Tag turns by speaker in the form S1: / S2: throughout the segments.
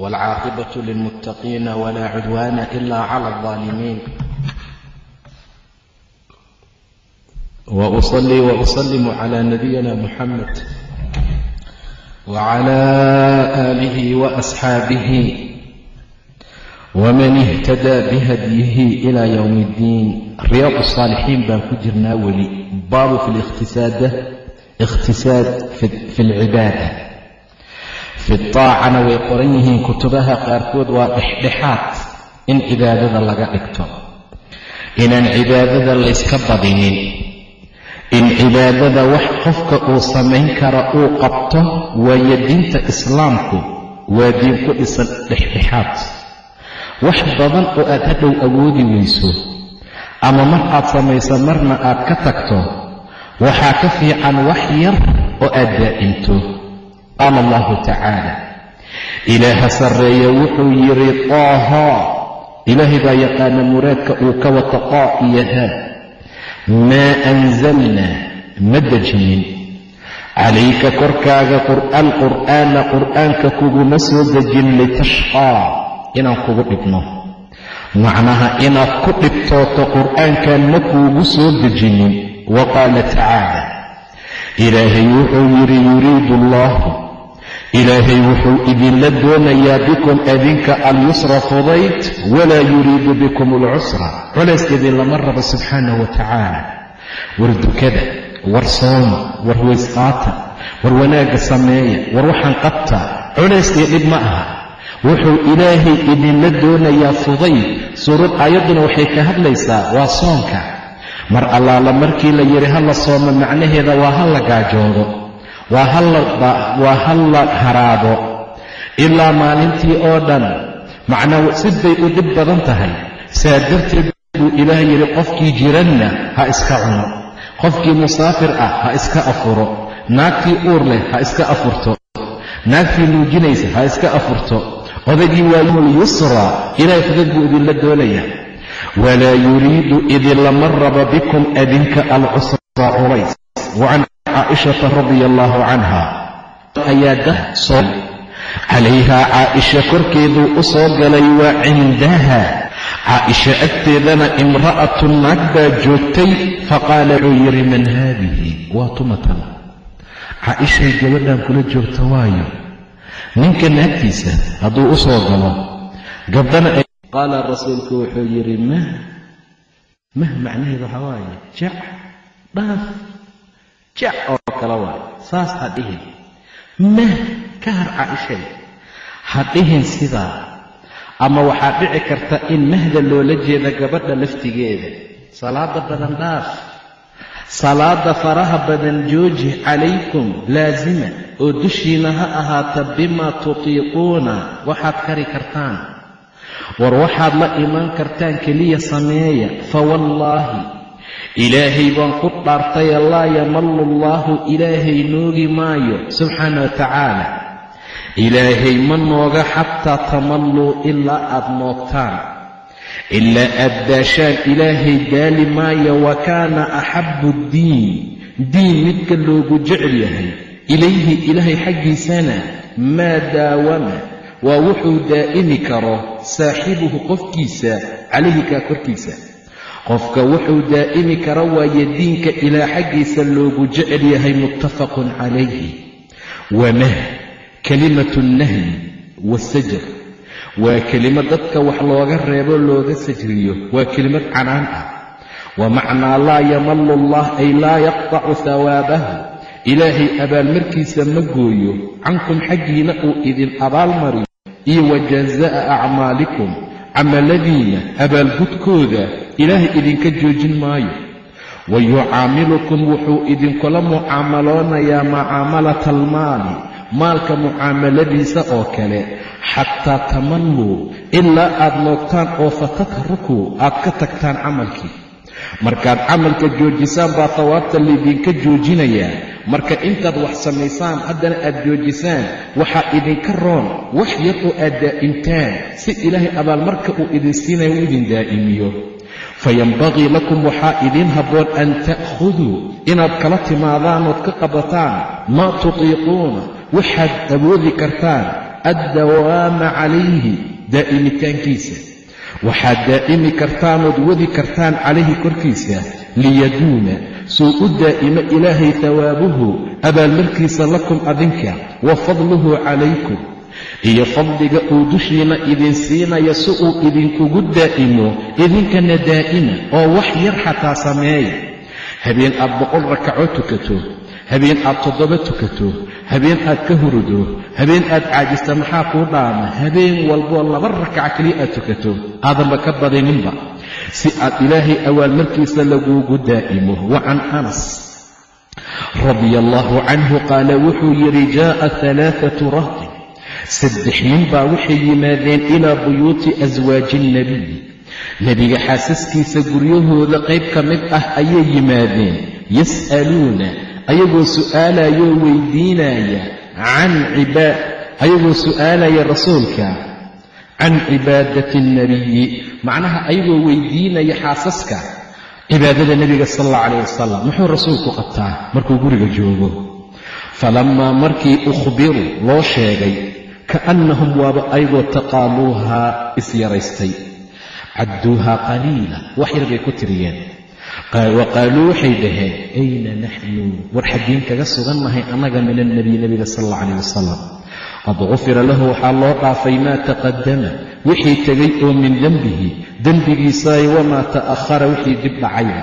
S1: waalcaaqibatu lilmuttaqiina walaa cudwaana ilaa cala aldaalimiin wa usalii wa usalimu calaa nabiyina muxamed wacala aalihi wa asxaabihi waman ihtadaa bihadyihi ilaa yowmi iddiin riyaad usaalixiin baan ku jirnaa weli baabu fi likhtisaada ikhtisaad fi lcibaada fi taacana way qoran yihiin kutubaha qaarkood waa dhexdhexaad in cibaadada laga dhigto. Inaan cibaadada layska badinin in cibaadada wax qofka uu samayn kara uu qabto waayo diinta islaamku waa diin ku dhisan dhexdhexaad. Wax badan oo aad hadhow awoodi weyso ama mar aad samayso marna aad ka tagto waxaa ka fiican wax yar oo aad daa'imto qaala allahu tacaala ilaaha sarreeya wuxuu yidhi taaha ilaahay baa yaqaana muraadka uu ka wata qaa iyo haa maa anzalna ma dejinin. Calayka korkaaga qur'aan qur'aana qur'aanka kuguma soo dejin litashqaa inaan kugu dhibno. Macnaha inaad ku dhibtooto qur'aankan ma kuugu soo dejinin. Wa qaala tacaala ilaahay wuxuu yidhi yuriidu allaahu ilaahay wuxuu idinla doonayaa bikum adinka alyusra fudayd walaa yuriidu bikum alcusra culays idinlama rabo subxaanah wa tacaala. War dukada war sooma war waysqaata war wanaagga sameeya war waxaan qabtaa culays iyo dhib ma aha. Wuxuu ilaahay idinla doonayaa fudayd. Suurad aayadduna waxay ka hadlaysaa waa soonka. Mar allaala markii la yidhi ha la soomo macnaheeda waa ha la gaajoodo waa ha la haraabo. Ilaa maalintii oo dhan macnaa sid bay u dhib badan tahay. Saa darteed buu ilaah yidhi qofkii jiranna ha iska cuno. Qofkii musaafir ah ha iska afuro. Naagtii uur leh ha iska afurto. Naagtii nuujinaysa ha iska afurto. Odaygii waa yusra ilahay fudad buu idinla doonayaa walaa yuriidu idinlama raba bikum adinka alcusra culays caaishata radia allaahu canha ayaa dah soo calayhaa caaisha korkeeduu u soo galay waa cindaha. Caaisha agteedana imra'atu naag baa joogtay faqaala wuxuu yidhi man haadihi? Waa tumatan. Caaishay gabadhan kula joogta waayo. Ninka naagtiisa hadduu u soo galo gabdhana qaala rasuulku wuxuu yidhi mah mah macnaheedu waxaa waaye jac dhaaf jac oo kale waayo saas ha dhihin mah ka har caaishay. Ha dhihin sidaa ama waxaa dhici karta in mahda loola jeeda gabadha laftigeeda. Salaada badan dhaaf. Salaada faraha badan jooji calaykum laasima oo dushiina ha ahaata bimaa tutiiquuna waxaad kari kartaan. War waxaad la imaan kartaan keliya sameeya fawallaahi ilaahay baan ku dhaartaya laa yamallu allaahu ilaahay noogi maayo subxaana wa tacaala. Ilaahay ma nooga xataa tamalluu ilaa aad noogtaan. Ilaa aad daashaan ilaahay daali maayo wa kaana axabbu ddiin diin midka loogu jecel yahay. Ilayhi ilaahay xaggiisana maa daawama waa wuxuu daa'imi karo saaxibuhu qofkiisa calayhi kaa korkiisa qofka wuxuu daa'imi kara waaye diinka ilaa xaggiisa loogu jecel yahay muttafaqun calayhi. Wamah kalimatu nnahyi wasajar waa kelimad dadka wax looga reebo looga sajriyo waa kelimad canaan ah. Wa macnaa laa yamallu allah ay laa yaqtacu hawaabahu ilaahay abaalmarkiisa ma gooyo cankum xaggiina uu idin abaalmariyo iyo wa jazaa'a acmaalikum camaladiina abaalgudkooda ilaahay idinka joojin maayo. Wa yucaamilukum wuxuu idinkula mucaamaloonayaa mucaamalata almaali maalka mucaamaladiisa oo kale. Xataa tamalluu ilaa aad noogtaan oo fatatrukuu aad ka tagtaan camalkii markaad camalka joojisaan baa tawaabta laydinka joojinayaa marka intaad wax samaysaan haddana aad joojisaan waxaa idinka roon wax yar oo aad daa'imtaan si ilaahay abaalmarka uu idin siinaya u idin daa'imiyo. Fayanbagii lakum waxaa idiin habboon an ta'khuduu inaad kala timaadaan ood ka qabataan maa tutiiquuna waxaad awoodi kartaan addawaama calayhi daa'imitaankiisa waxaad daa'imi kartaanood wadi kartaan calayhi korkiisa liyaduuma. Suu u daa'imo ilaahay hawaabuhu abaalmarkiisa lakum adinka wa fadluhu calaykum. Iyo fadliga uu dushiina idin siinaya si uu idinkugu daa'imo idinkana daa'ima oo wax yar xataa sameeya habeen aad boqol rakaco tukato habeen aad toddoba tukato habeen aad ka hurudo habeen aad caajista maxaa kuu dhaama habeen walboo laba rakaca keliya aad tukato. Aadanba ka badininba si aad ilaahay awaalmarkiisa laguugu daa'imo wa can anas radia allaahu canhu qaala wuxuu yidhi jaa'a alaaatu rahtin. Saddex nin baa waxay yimaadeen ilaa buyuuti aswaaji ilnebiy nebiga xaasaskiisa guryahooda qayb ka mid ah ayay yimaadeen yas'aluuna ayagoo su'aalayoo weydiinaya ayagoo su'aalaya rasuulka can cibaadati alnebiyi macnaha ayagoo weydiinaya xaasaska cibaadada nebiga sala allah calayh wasalam muxuu rasuulku qabtaa? Markuu guriga joogo. Falammaa markii ukhbiruu loo sheegay kaannahum waaba ayagoo taqaaluuhaa isyaraystay cadduuhaa qaliila wax yar bay ku tiriyeen wa qaaluu waxay dhaheen ayna naxnu? War xaggiin kaga sugannahay annaga min alnebiy nebiga sal alla calayh wasalam qad gufira lahu waxaa loo dhaafay maa taqadama wixii tegay oo min dembihi dembigiisaayo wamaa ta'ahara wixii dib dhacayba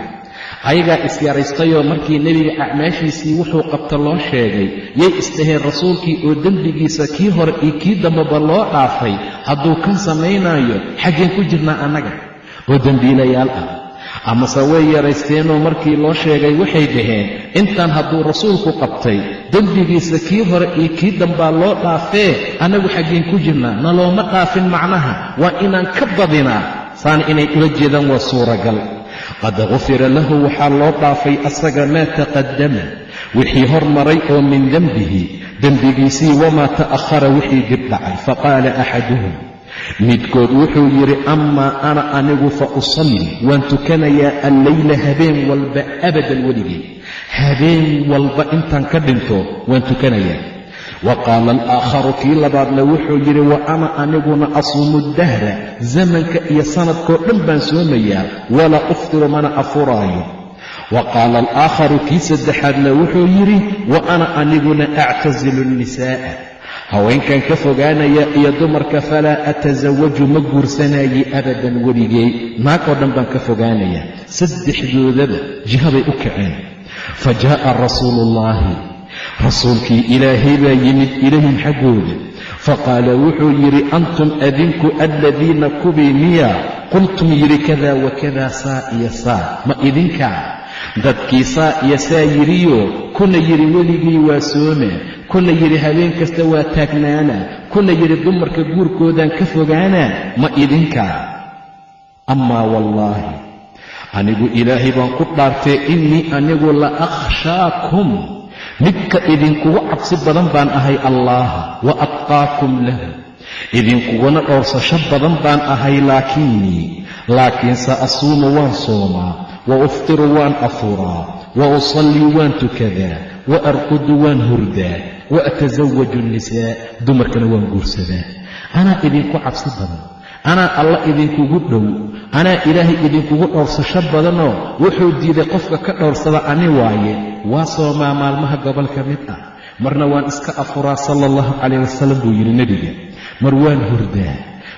S1: ayagaa isyaraystayoo markii nebiga acmaashiisii wuxuu qabta loo sheegay yay isdhaheen rasuulkii oo dembigiisa kii hore iyo kii dambeba loo dhaafay hadduu kan samaynaayo xaggeen ku jirnaa annaga. Oo dembiilayaal ah amase way yaraysteenoo markii loo sheegay waxay dhaheen intaan hadduu rasuulku qabtay dembigiisa kii hore iyo kii dambaa loo dhaafee annagu xaggeen ku jirnaa nalooma dhaafin macnaha waa inaan ka badinaa. Saana inay ula jeedaan waa suuragal. Qad gufira lahu waxaa loo dhaafay asaga maa taqadama wixii hormaray oo min dembihi dembigiisii wamaa ta'ahara wixii dib dhacay. Faqaala axaduhum midkood wuxuu yidhi amaa ana anigu fa usalli waan tukanayaa alleyla habeen walba abadan weligay habeen walba intaan ka dhinto waan tukanayaa. Wa qaala alaakharu kii labaadna wuxuu yidhi wa ana aniguna asuumu dahra zamanka iyo sanadkoo dhan baan soomayaa walaa uftiru mana afuraayo. Wa qaala alaakharu kii saddexaadna wuxuu yidhi wa ana aniguna actasilu nnisaa'a haweenkan ka fogaanaya iyo dumarka falaa atasawaju ma guursanaaye abadan weligay naag oo dhan baan ka fogaanaya. Saddexdoodaba jihaday u kaceen. Fa jaa'a rasuuluullaahi rasuulkii ilaahay baa yimid ilayhim xaggooda. Faqaala wuxuu yidhi antum adinku aladiina kubii miya? Qultum yidhi kada wa kada saa iyo saa. Ma idinkaa? Dadkii saa iyo saa yidhiyo kuna yidhi weligii waa sooma kuna yidhi habeen kasta waa taagnaana kuna yidhi dumarka guurkoodaan ka fogaana ma idinkaa amaa wallaahi anigu ilaahay baan ku dhaartee innii anigu la akhshaakum. Midka idinkugu cabsi badan baan ahay allaaha wa atqaakum lahu. Idinkuguna dhowrsasho badan baan ahay laakinnii laakiinse asuumu waan soomaa wa uftiru waan afuraa wa usallii waan tukadaa wa arqudu waan hurdaa wa atasawaju nnisaa dumarkana waan guursadaa anaa idinku cabsi badan anaa alla idinkugu dhow anaa ilaahay idinkugu dhowrsasho badanoo wuxuu diiday qofka ka dhowrsada ani waaye waa soomaa maalmaha gobol ka mid ah marna waan iska afuraa sala allahu calayh wasalam buu yidhi nebiga mar waan hurdaa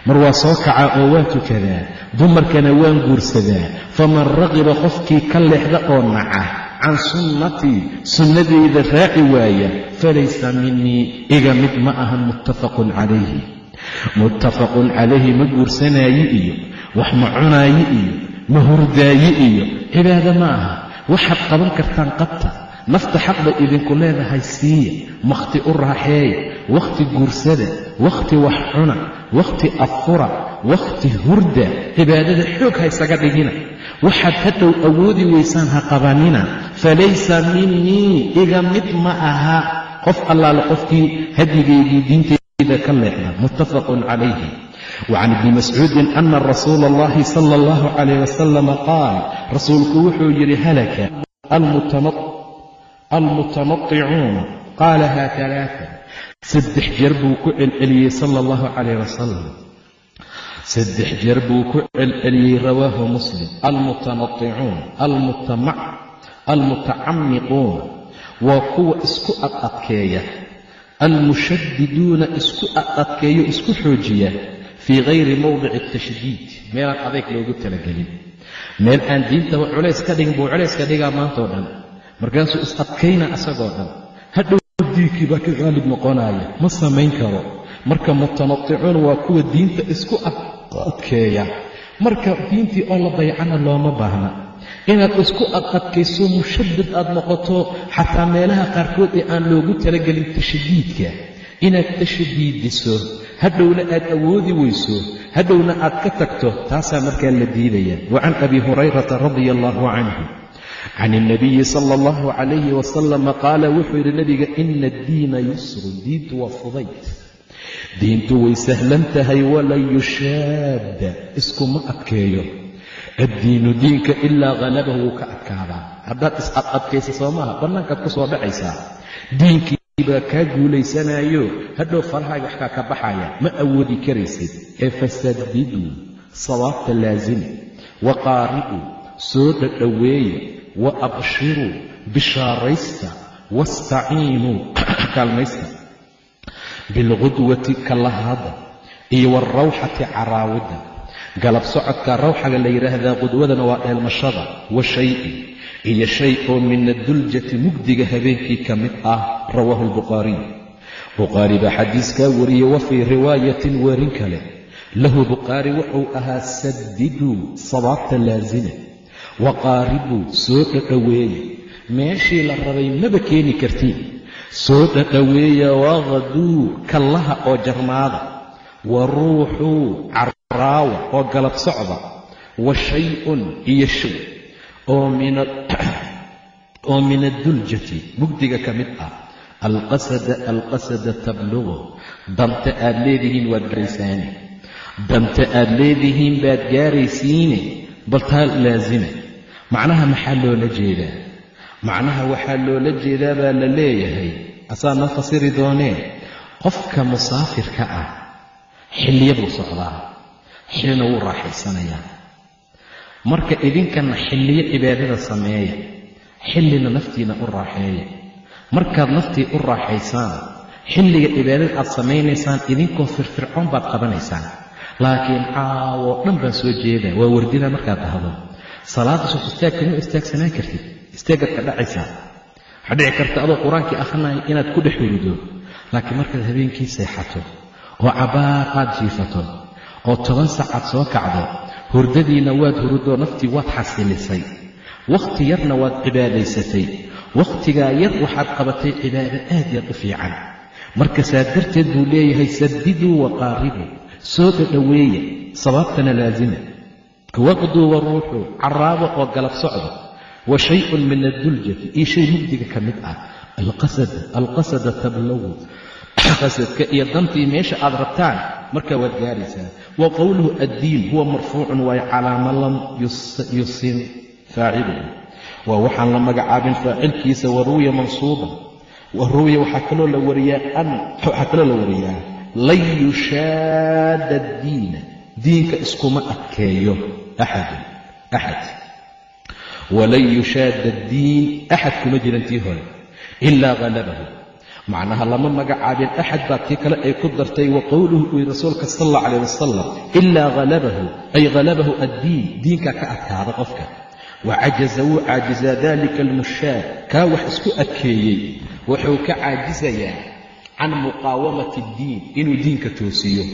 S1: mar waa soo kacaa oo waan tukadaa dumarkana waan guursadaa faman raqiba qofkii ka leexda oo naca can sunnatii sunnadayda raaci waaya falaysa minii iga mid ma ahan muttafaqun calayhi. Muttafaqun calayhi ma guursanaaye iyo wax ma cunaaye iyo ma hurdaaye iyo cibaado ma aha waxaad qaban kartaan qabta nafta xaq bay idinku leedahay siiya wakhti u raaxeeya wakhti guursada wakhti wax cuna wakhti afura wakhti hurda cibaadada xoog haysaga dhigina. Waxaad hadhow awoodi weysaan ha qabanina. Falaysa minii iga mid ma aha. Qof allaale qofkii hadyigaygii diinteyda ka leexda muttafaqun calayhi. Wacan ibni mascuudin ana rasuula allahi sala allahu calayh wasalam qaal rasuulku wuxuu yidhi halaka almutanadicuuna qaalaha alaaa saddex jeer buu ku celceliyey sala allahu calayh wasalam saddex jeer buu ku celceliyey rawaahu muslim almutanadicuun almutacamiquun waa kuwa isku adadkeeya almushadiduuna isku adadkeeyo isku xoojiya fii hayri mowdici tashdiid meelaan adayg loogu talagelin meel aan diintaba culays ka dhigin buu culays ka dhigaa maantao dhan markaasuu is adkayna isagoo dhan hadhow diinkii baa ka qaalib noqonaya ma samayn karo. Marka mutanadicuun waa kuwa diinta isku adkeeya. Marka diintii oo la dayacana looma baahna. Inaad isku adadkayso mushadid aad noqoto xataa meelaha qaarkood ee aan loogu talagelin tashdiidka inaad tashdiidiso hadhowna aad awoodi weyso hadhowna aad ka tagto taasaa markaa la diidaya wa can abi hurayrata radia allahu canhu can ilnabiyi sala allahu calayhi wasalama qaala wuxuu yidhi nabiga ina addiina yusru diintu waa fudayd diintu way sahlan tahay walan yushaadda iskuma adkeeyo addiinu diinka ilaa halabahu wuu ka adkaadaa haddaad is adadkaysa soo maaha bannaankaad ku soo dhacaysaa diinkii kaa guulaysanayo hadhow farahaaga waxkaa ka baxaya ma awoodi karaysid ee fasadiduu sawaabta laasimi wa qaaribuu soo dhadhoweeya wa abshiruu bishaaraysta wastaciinuu kaalmaysta bilqudwati kalahaada iyo waarawxati caraawidda galab socodka rawxaga la yidhaahdaa qudwadana waa dheelmashada wa shay-in iyo shay oo min aduljati mugdiga habeenkii ka mid ah rawaahu albukhaariy bukhaari baa xadiiskaa wariyey wa fii riwaayatin weerin kale lahu bukhaari wuxuu ahaa sadiduu sabaabta laasina wa qaaribuu soo dhadhoweeya meeshii la rabay maba keeni kartiin. Soo dhadhoweeya waqduu kallaha oo jarmaada wa ruuxuu caraawa oo galab socda. Wa shay-un iyo shay. Oo min adduljati mugdiga ka mid ah. Alqasada alqasada tablugu. Danta aad leedihiin waad gaaraysaane. Danta aad leedihiin baad gaaraysiine. Bal taa laasima macnaha maxaa loola jeedaa? Macnaha waxaa loola jeedaa baa la leeyahay. Asaa noo fasiri doonee qofka musaafirka ah xilliya buu socdaa xillina wuu raaxaysanayaa. Marka idinkana xilliyo cibaadada sameeya xillina naftiina u raaxeeya. Markaad naftii u raaxaysaan xilliga cibaadada aad samaynaysaan idinkoo firfircoon baad qabanaysaan. Laakiin caawoo dhan baan soo jeeda waa wardida markaad dhahdo salaada suuf istaagkama istaagsanaan kartid. Istaagaad ka dhacaysaa waxaa dhici karta adoo qur'aankii akhrinaaya inaad ku dhex hurido laakiin markaad habeenkii seexato oo cabaar aad jiifato oo toban saacaad soo kacdo hurdadiina waad hurudoo naftii waad xasilisay. Wakhti yarna waad cibaadaysatay. Wakhtigaa yar waxaad qabatay cibaado aad yaad u fiican. Marka saa darteed buu leeyahay sadiduu waqaaribuu soo dhadhoweeya sabaabtana laasima waqduu wa ruuxuu caraabo oo galab socda wa shay-un min adduljati iyo shay mugdiga ka mid ah alqasada tablogu qasadka iyo dantii meesha aad rabtaan markaa waad gaaraysaa wa qowluhu addiin huwa marfuucun waayo calaa man lam yusin faaciluhu waa waxaan la magacaabin faacilkiisa waruwiya mansuuban waruwiya waxaa kaloo la wariyaa waxaa kaloo la wariyaa lan yushaada addiina diinka iskuma adkeeyo axadun axad walan yushaada addiin axad kuma jiran tii hore ilaa halabahu macnaha lama magacaabin axad baa tii kale ay ku dartay wa qowluhu uu yihi rasuulka sal alla calayh wasalam ilaa halabahu ay halabahu addiin diinkaa ka adkaada qofka wa cajaza wuu caajizaa dalika almushaad kaa wax isku adkeeyey wuxuu ka caajisayaa can muqaawamati addiin inuu diinka toosiyo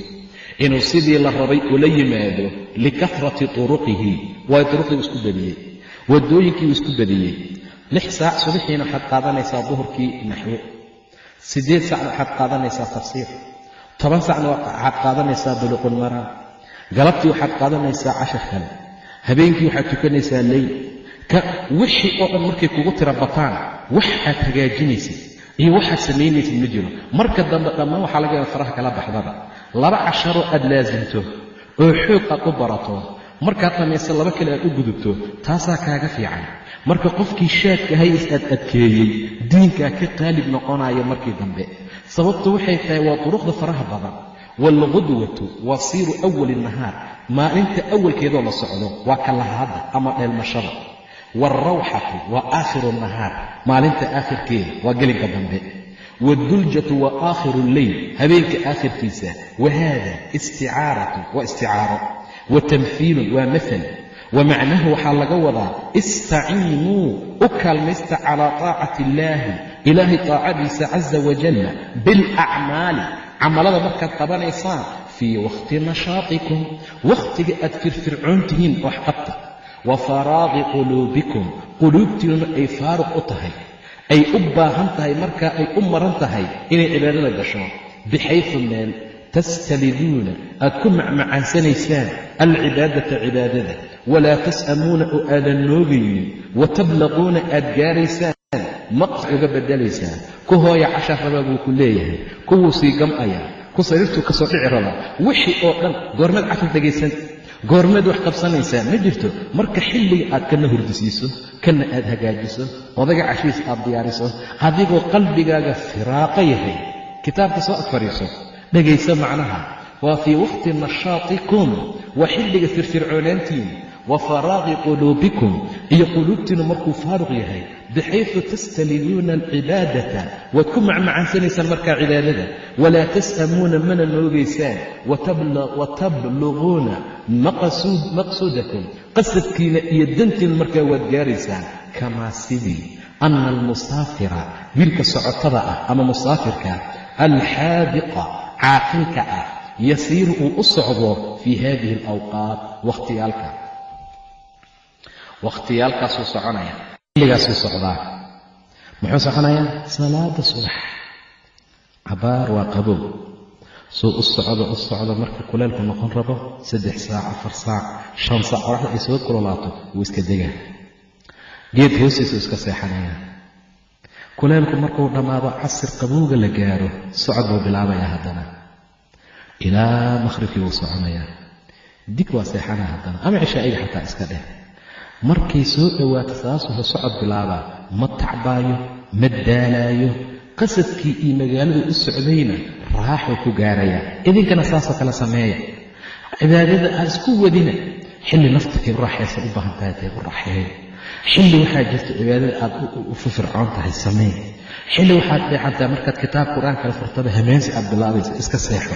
S1: inuu sidii la rabay ula yimaado likafrati turuqihi. Waayo turuqdii isku badiyey waddooyinkii isku badiyey lix saac subaxiina waxaad qaadanaysaa duhurkii naxwo siddeed saacna waxaad qaadanaysaa tafsiir. Toban saacna waxaad qaadanaysaa buluqulmaraam. Galabtii waxaad qaadanaysaa cashar kale. Habeenkii waxaad tukanaysaa leyl ka wixii oo dhan markay kugu tira bataan wax aad hagaajinaysid iyo waxaad samaynaysid ma jiro. Marka dambe dhammaan waxaa laga yaaba faraha kala baxdaba laba casharoo aad laasimto oo xoog aad u barato markaad dhammaysa laba kale aad u gudubto taasaa kaaga fiican. Marka qofkii shaadka hays aad adkeeyey diinkaa ka qaalib noqonaya markii dambe. Sababtu waxay tahay waa duruqda faraha badan. Waalqudwatu wasiiru awali nahaar. Maalinta awalkeedoo la socdo waa kalahaadda ama dheelmashada. Waalrawxatu waa aakhiru nahaar. Maalinta aakhirkeeda waa gelinka dambe waalduljatu waa aakhiru lleyl habeenka aakhirkiisa wa haada isticaaratu waa isticaaro wa tamhiilun waa maal wa macnahu waxaa laga wadaa istaciinuu u kaalmaysta calaa taacati illaahi ilaahay taacadiisa casa wajalla bilacmaali camalada markaad qabanaysaan fii wakhti nashaatikum wakhtiga aad firfircoon tihiin wax qabta wa faraaqi quluubikum quluubtiinuna ay faaruq u tahay ay u baahan tahay markaa ay u maran tahay inay cibaadada gasho. Bixaysu meel tastaliduuna aad ku macmacaansanaysaan alcibaadata cibaadada. Walaa tas'amuuna oo aadan noogaynin wa tablaquuna aad gaaraysaan maqs uga beddelaysaan ku hooya cashar rabaa buu ku leeyahay kuwuu sii gam'ayaa ku sariirtuu ka soo dhici rabaa. Wixii oo dhan goormeed cashar dhegaysan goormeed wax qabsanaysaa ma jirto. Marka xilliga aad kana hurdisiiso kana aad hagaajiso odaga cashiis aad diyaariso adigoo qalbigaaga firaaqo yahay kitaabka soo ag fadhiiso dhegayso macnaha waa fii wakhti nashaatikum waa xilliga firfircoonaantiin wa faraaqi quluubikum iyo quluubtiinu markuu faaruq yahay. Bixaysu tastaliduuna alcibaadata waad ku macmacaansanaysaan markaa cibaadada. Walaa tas'amuuna mana noogaysaan. Watabluquuna maqsuudakum. Qasadkiina iyo dantiina markaa waad gaaraysaan. Kamaa sidii ana almusaafira wiilka socotada ah ama musaafirka alxaadiqa caaqilka ah yasiiru uu u socdo fii hadihi alawqaat wakhtiyaalka wakhtiyaalkaasuu soconaya. Xilligaasuu socdaa. Muxuu soconayaa salaada subax. Cabaar waa qabow. Suu u socdo u socdo marka kuleelku noqon rabo saddex saac afar saac shan saac qoraxda ay soo kulolaato wuu iska degaa geed hoostiisu iska seexanaya kuleelku markuu dhammaado casir qabowga la gaaro socod buu bilaabayaa haddana. Ilaa makhribkii wuu soconayaa. Dig waa seexanaya haddana. Ama cishaa'iga xataa iska dheh markay soo dhowaato saasuhu socod bilaabaa ma tacbaayo ma daalaayo qasadkii iyo magaaladu u socdayna raaxuu ku gaarayaa idinkana saasoo kale sameeya. Cibaadada aad isku wadina xilli nafta kay u raaxaysa u baahan tahay tay u raaxeeyo xilli waxaa jirta cibaadada aad u firfircoon tahay samee. Xilli waxaad dheecantaa markaad kitaab qur'aan kala furtada hameensi aad bilaabaysa iska seexo.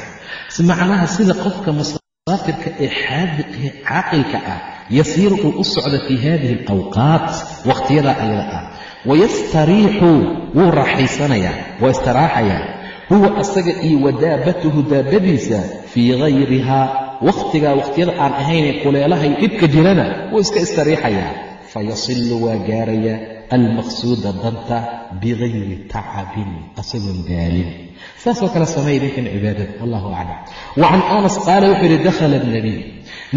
S1: Macnaha sida qofka musaafirka ee xaadiqee caaqilka ah yasiiru uu u socda fii hadihi alawqaat wakhtiyadaa ayada ah wayastariixu wuu raaxaysanayaa waa istiraaxayaa huwa asaga iyo wadaabatuhu daabadiisa fii hayrihaa wakhtigaa wakhtiyada aan ahaynee kuleelahay dhibka jirana wuu iska istariixayaa fayasilu waa gaarayaa almaqsuuda danta bigayri tacabin asagoon daalin saasoo kale sameeya idinkan cibaadada wallahu aclam wa can anas qaala wuxuu yidhi dakhala alnabiy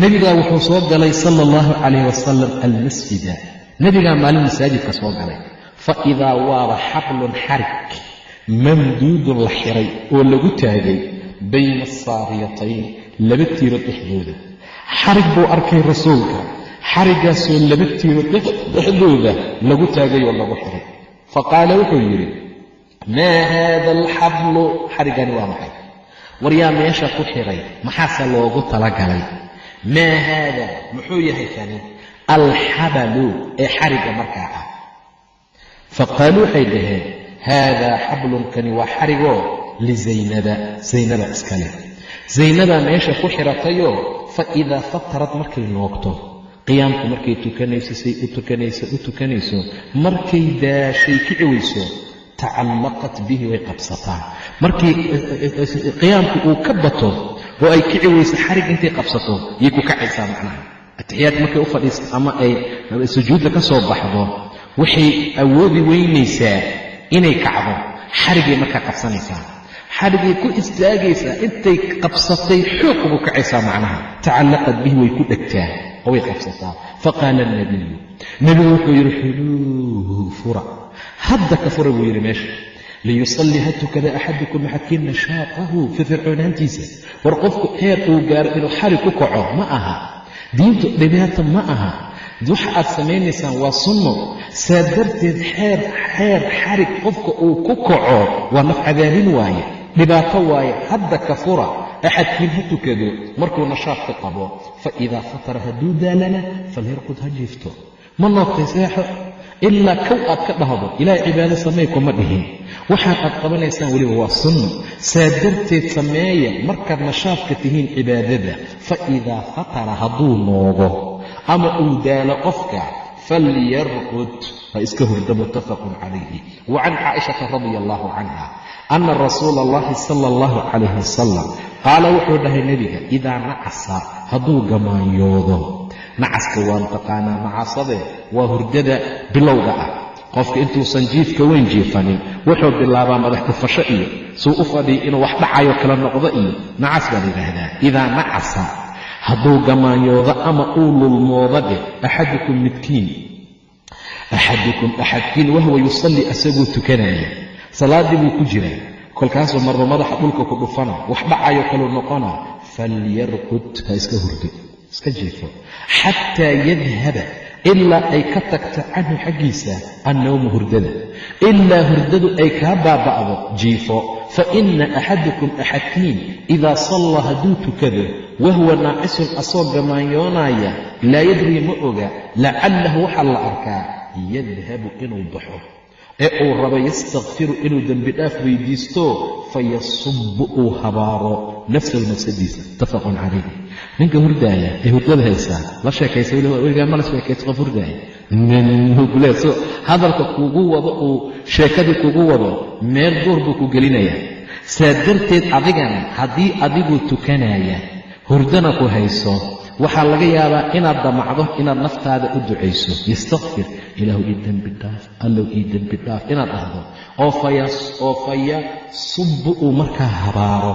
S1: nebigaa wuxuu soo galay sala allahu calayh wasalam almasjida nebigaa maalin masaajidka soo galay fa idaa waaba xablun xarig mamduudun la xiray oo lagu taagay bayna asaariyatayn laba tiiro dhexdooda xarig buu arkay rasuulka xariggaasoo laba tiiro dhexdooda lagu taagay oo lagu xiray. Fa qaala wuxuu yidhi maa haada alxablu xariggani waa maxay? War yaa meesha ku xiray maxaase loogu talagalay? Maa haada muxuu yahay kani? Alxabalu ee xarigga markaa ah. Fa qaaluu waxay dhaheen haadaa xablun kani waa xarigoo lizaynaba zaynaba iskale zaynadaa meesha ku xiratayoo fa idaa fatarad markay noogto qiyaamku markay tukanayso say u tukanayso u tukanayso markay daashay kici weyso tacallaqat bihi way qabsataa markii qiyaamku uu ka bato oo ay kici weyso xarig intay qabsato yay ku kacaysaa macnaha. Atixiyaadka markay u fadhiisto ama ay sujuudda ka soo baxdo waxay awoodi weynaysaa inay kacdo xarigay markaa qabsanaysaa. Xarigay ku istaagaysaa intay qabsatay xoog ugu kacaysaa macnaha. Tacallaqad bihi way ku dhegtaa oo way qabsataa. Faqaala alnabiyu nebigu wuxuu yidhi xuluuhu fura. Hadda ka fura buu yidhi meesha. Liyusallii ha tukada axadukum axadkiin nashaaqahu firfircoonaantiisa war qofku heer uu gaaro inuu xarig ku kaco ma aha. Diintu dhibaata ma aha. Waxa aad samaynaysaan waa sunno. Saa darteed xeer xeer xarig qofka uu ku kaco waa naf cadaabin waaye. Dhibaato waaye. Hadda ka fura axadkiin ha tukado markuu nashaadka qabo fa idaa fatara hadduu daalana falyarqud ha jiifto ma noogtay seexo ilaa kow aad ka dhahdo ilaahay cibaado samey kuma dhihin waxaan aad qabanaysaan weliba waa sunno saa darteed sameeya markaad nashaadka tihiin cibaadada fa idaa fatara hadduu noogo ama uu daalo qofka falyarqud ha iska hurda muttafaqun calayhi wa can caaishata radia allahu canha ana rasuula allahi sala allahu calayh wasalam qaala wuxuu dhahay nebiga idaa nacasa hadduu gamaanyoodo nacaska waa taqaanaa nacasade waa hurdada bilowga ah. Qofka intuusan jiifka weyn jiifanin wuxuu bilaabaa madax dhufasho iyo suu u fadhiya inuu wax dhacayo kala noqdo iyo nacas baa la yidhaahdaa. Idaa nacasa hadduu gamaanyoodo ama uu lulmoodo dheh axadukum midkiin. Axadukum axadkiin wahwa yusallii asagoo tukanaya salaaddii buu ku jiraa kolkaasuu marba madaxa dhulka ku dhufana wax dhacayo kaluu noqona falyarqud ha iska hurdo iska jiifo. Xataa yadhaba ilaa ay ka tagto canhu xaggiisa annawmu hurdada. Ilaa hurdadu ay kaa baaba'do jiifo. Fa inna axadukum axadkiin idaa sallaa hadduu tukado wahuwa naacisun asoo gamaanyoonaya laa yadrii ma oga lacallahu waxaa la arkaa yadhabu inuu baxo ee uu rabo yastakfiru inuu dembidhaaf weydiisto fayasubbu uu habaaro. Nafsahu nafsadiisa muttafaqun calayh ninka hurdaaya ee hurdada haysaa la sheekaysa weligaa mala sheekaysa qof hurdaaya so hadalka kugu wado uu sheekadii kugu wado meel duur buu ku gelinayaa saa darteed adigana haddii adiguu tukanaya hurdana ku hayso waxaa laga yaabaa inaad damacdo inaad naftaada u ducayso. Yastakfir ilaahu ii dembi dhaaf allow ii dembi dhaaf. Inaad dhahdo oo fayasubbu uu markaa habaaro.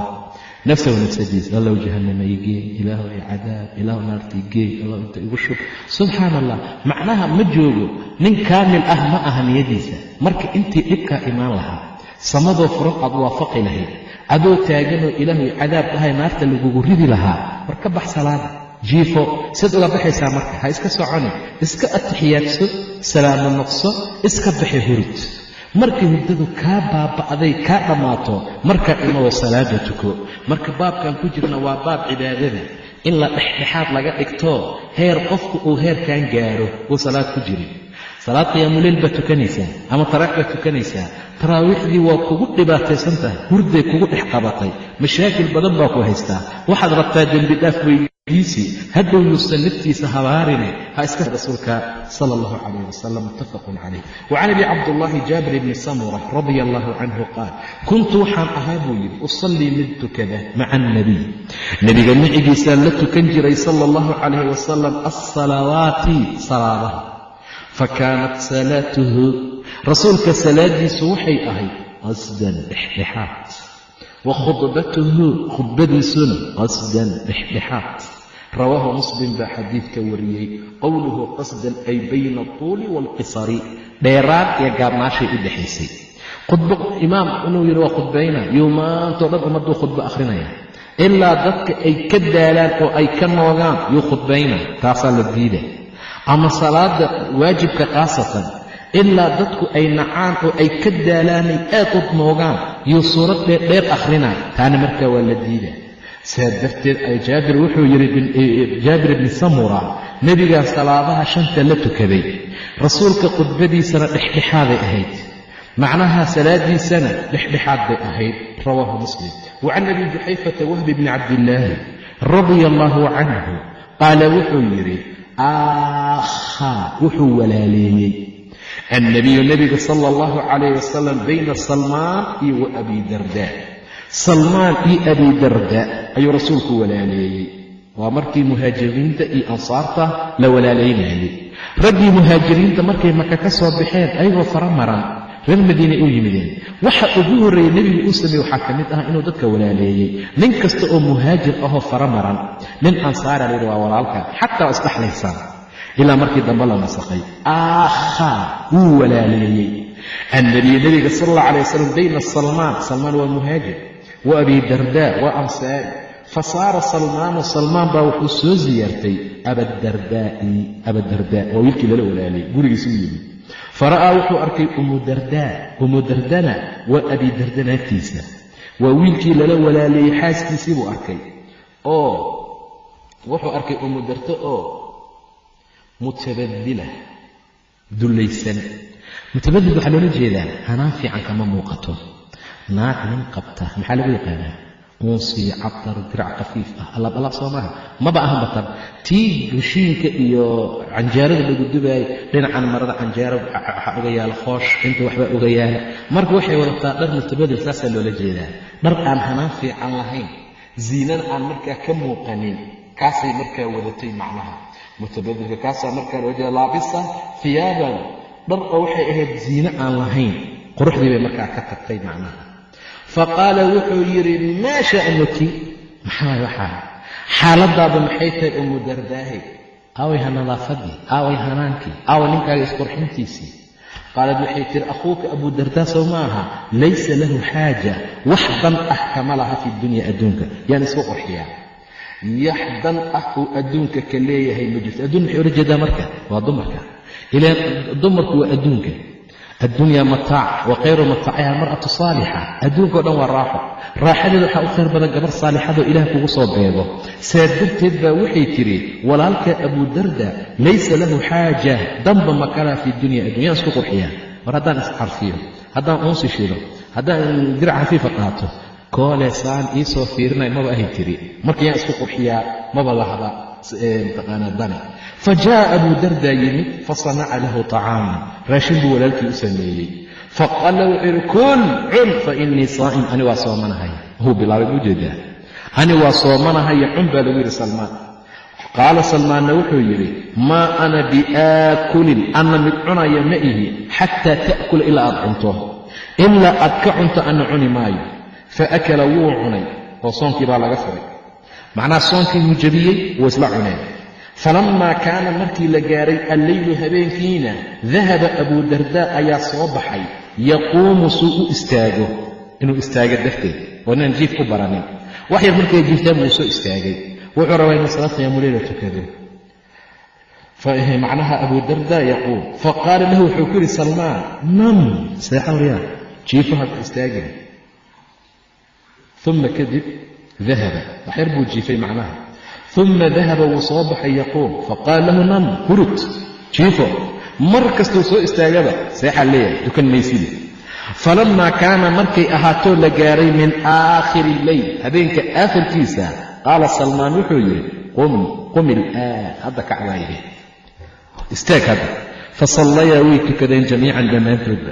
S1: Nafsahu nafsadiisa allow jahannama igee ilaahu i cadaab ilaahu naarta igee allow inta igu shub. Subxaana allah macnaha ma joogo nin kaamil ah ma aha niyadiisa. Marka intii dhibkaa imaan lahaa samadoo furan aad waafaqi lahayd adoo taaganoo ilaahu cadaab dhahay naarta lagugu ridi lahaa. War ka bax salaada jiifo sid uga baxaysaa marka ha iska soconi iska atixiyaadso salaamo noqso iska baxi hurud. Markay hurdadu kaa baaba'day kaa dhammaato markaa imadoo salaada tuko. Marka baabkan ku jirna waa baab cibaadada. In la dhexdhexaad laga dhigto heer qofku uu heerkan gaaro uu salaad ku jirin salaad qiyaamuleyl baad tukanaysaa ama taraax baad tukanaysaa taraawiixdii waa kugu dhibaataysan tahay hurday kugu dhex qabatay mashaakil badan baa ku haystaa. Waxaad rabtaa dembidhaaf weydiisi hadhow yuusan naftiisa habaarine ha iska rasuulka sala allahu calayh wasalam muttafaqun calayh wacan abi cabdullaahi jaabir bni samura radia allahu canhu qaal kuntu waxaan ahaa buu yidhi usallii mid tukada maca alnabiy nebiga micigiisaan la tukan jiray sala allahu calayh wasalam alsalawaati salaadaha fakaanat salaatuhu rasuulka salaadiisu waxay ahayd qasdan dhexdhexaad. Wa khudbatuhu khudbadiisuna qasdan dhexdhexaad rawaahu muslim baa xadiidka wariyey qowluhu qasdan ay bayna altuuli waalqisari dheeraad iyo gaabnaashay u dhexaysay khudbo imaam inuu yidhi waa khudbayna yuu maantao dhan ummadduu khudbo akhrinaya ilaa dadka ay ka daalaan oo ay ka noogaan yuu khudbayna taasaa la diida. Ama salaada waajibka khaasatan ilaa dadku ay nacaan oo ay ka daalaanay aad u noogaan yuu suurad dheerdheer akhrinaa taana markaa waa la diida saa darteed jaabir wuxuu yidhi jaabir ibni samura nebigaa salaadaha shanta la tukaday. Rasuulka khudbadiisana dhexdhexaaday ahayd. Macnaha salaadiisana dhexdhexaad bay ahayd. Rawaahu muslim. Wa can abi juxayfata wahbi bni cabdillaahi radia allaahu canhu qaala wuxuu yidhi aakhaa wuxuu walaaleeyey annabiyu nebiga sala allahu calayh wasalam bayna salmaan iyo wa abi darda salmaan iyo abi darda ayuu rasuulku walaaleeyey. Waa markii muhaajiriinta iyo ansaarta la walaalaynayay raggii muhaajiriinta markay maka ka soo baxeen ayagoo fara maran reer madiinay u yimideen waxa ugu horreeyey nebigu uu sameeye waxaa ka mid ah inuu dadka walaaleeyey. Nin kasta oo muhaajir ahoo fara maran nin ansaara layidhi waa walaalka xataa waa isdhexlaysaan ilaa markii dambe la nasakhay aakhaa wuu walaaleeyey. Annabiy nebiga sal alla alay wasalam bayna salmaan salmaan waa muhaajir wa abi dardaa waa ansaari fa saara salmaanu salmaan baa wuxuu soo siyaartay abadardaa'i abadardaa waa wiilkii lala walaaliyey gurigiisu yimid. Fara'aa wuxuu arkay umudardaa umudardana waa abidarda naagtiisa. Waa wiilkii lala walaaleeyey xaaskiisii buu arkay. Oo wuxuu arkay umudardo oo mutabadila dullaysan. Mutabadil waxaa loola jeedaa hanaan kama muuqato naag nin qabta. Maxaa lagu yaqaanaa? Uunsi cabtar dirac khafiif ah. Soo maaha. Maba ahan batan tii heshiinka iyo canjaarada lagu dubaayay. Dhinacan marada canjaaro waxaa uga yaalla khoosh inta waxbaa uga yaalla marka waxay wadataa dhar mutabadil saasaa loola jeedaa. Dhar aan hanaan fiican lahayn. Ziinana aan markaa ka muuqanin kaasay markaa wadatay macnaha. Mutabadilka kaasaa markaa loola jeeda laabisa hiyaaban dhar oo waxay ahayd ziine aan lahayn. Quruxdii bay markaa ka tagtay macnaha fa qaala wuxuu yidhi maa sha'nuki? Maxaa waxaa xaaladaadu maxay tahay umu dardaahi? Aaway ha nadaafadii aaway hanaankii aaway ninkaaga isqurxintiisii. Qaalad waxay tihi akhuuka abuu dardaa sow ma aha. Laysa lahu xaaja. Wax dan ah kama laha fi dunya adduunka. Yaan isku qurxiyaa. Yax dan ah uu adduunka ka leeyahay ma jirto. Adduun maxay ula jeedaa marka? Waa dumarka. Ilaan dumarku waa adduunka addunya mataac wa khayru mataaciha almar'atu saalixa. Adduunkao dhan waa raaxo. Raaxadeeda waxaa u khayr badan gabar saalixadoo ilaah kugu soo beego. Saa darteed baa waxay tidhi walaalka abuudarda laysa lahu xaaja. Danba makalaa fi dunya. Addunyaan isku qurxiyaa war haddaan iscarfiyo haddaan uunsi shido haddaan dirac khafiifa qaato koole saan iisoo fiirinay maba ahay tiri marka yaan isku qurxiyaa maba lahaba mataqaanaa dane fa jaa'a abuu dardaa yimid fasanaca lahu طacaaman raashin buu walaalkii u sameeyey. Faqaala wuxuu yidhi kul cun. Fa innii saa'im ani waa soomanahaya. Wuu bilaabay buu jeedaa. Ani waa soomanahaya cun baa lagu yidhi salmaan. Qaala salmaanna wuxuu yidhi maa ana biaakulin anna mid cunaya ma ihi xataa ta'kula ilaa aad cunto. Ilaa aad ka cunto anna cuni maayo. Fa akala wuu cunay. Oo soonkii baa laga furay macnaha soonkii wuu jebiyey wuu isla cuneen. Falammaa kaana markii la gaaray alleylu habeenkiina dahaba abuu dardaa ayaa soo baxay. Yaquumu suu u istaago. Inuu istaago darteed oo inaan jiif ku baranin. Wax yar markay jiiftaan buu soo istaagay. Wuxuu rabaa inuu salaad qiyaamuleyla tukado. Macnaha abuu dardaa yaquum. Faqaala lahu wuxuu ku yidhi salmaan nam seexa waryaa jiifo hadda istaagin. Uma kadib dahaba wax yar buu jiifay macnaha uma dahaba wuu soo baxay yaquum faqaala lahu nam hurud jiifo mar kastuu soo istaagaba seexaa leeyahay dukan maysidi falammaa kaana markay ahaatoo la gaaray min aakhiri leyl habeenka aakhirkiisa qaala salmaan wuxuu yidhi qum qum ilaan hadda kacdaaye istaag hadda fasallayaa way tukadeen jamiican dhammaantoodba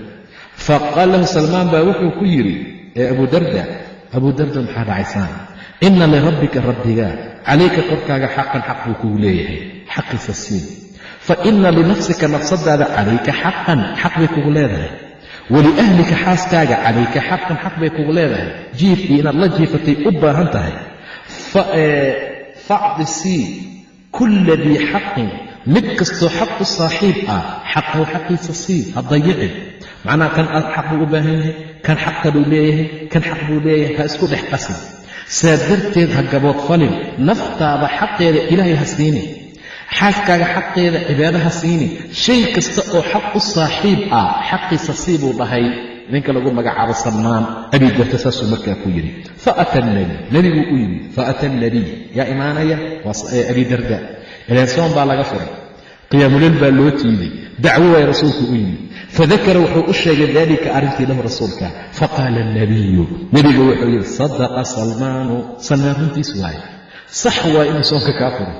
S1: faqaala lahu salmaan baa wuxuu ku yidhi ee abuu darda abuu darda maxaa dhacaysaan inna lirabbika rabbigaa calayka korkaaga xaqan xaq buu kugu leeyahay. Xaqiisa siin. Fa inna linafsika nafsadaada calayka xaqan xaq bay kugu leedahay. Waliahlika xaaskaaga calayka xaqan xaq bay kugu leedahay. Jiifkii inaad la jiifatay u baahan tahay. Facdi sii kulla dii xaqin. Mid kastoo xaq u saaxiib ah xaqahu xaqiisa sii ha dayicin macnaha kan xaq buu u baahan yahay kan xaq kaluu leeyahay kan xaq buu leeyahay ha isku dhex qasin saa darteed ha gaboodfalin naftaada xaqeeda ilaahay ha siini xaaskaaga xaqeeda cibaado ha siini. Shay kasta oo xaq u saaxiib ah xaqiisa sii buu dhahay ninka lagu magacaabo salmaan abii darta saasuu markaa ku yidhi faata alnabiy nebiguu u yimid faata alnabiy yaa imaanaya waa abii darda. Ilaan soon baa laga furay. Qiyaamuleel baa loo tiiday dacwo waay rasuulku u yimid fadakara wuxuu u sheegay daalika arrintii lahu rasuulka faqaala alnabiyu nebigu wuxuu yidhi sadaqa salmaanu salmaan runtiis waaye sax waa inuu soonka kaa furo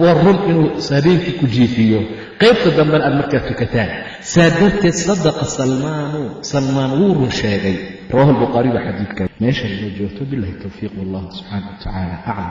S1: waa run inuu habeenkii ku jiifiyo qaybta dambena aad markaa tukataan saa darteed sadaqa salmaanu salmaan wuu run sheegay rawahu albukhaari baa xadiidka meeshan inoo joogto bilahi towfiiq wallahu subxaana wa tacaala aclam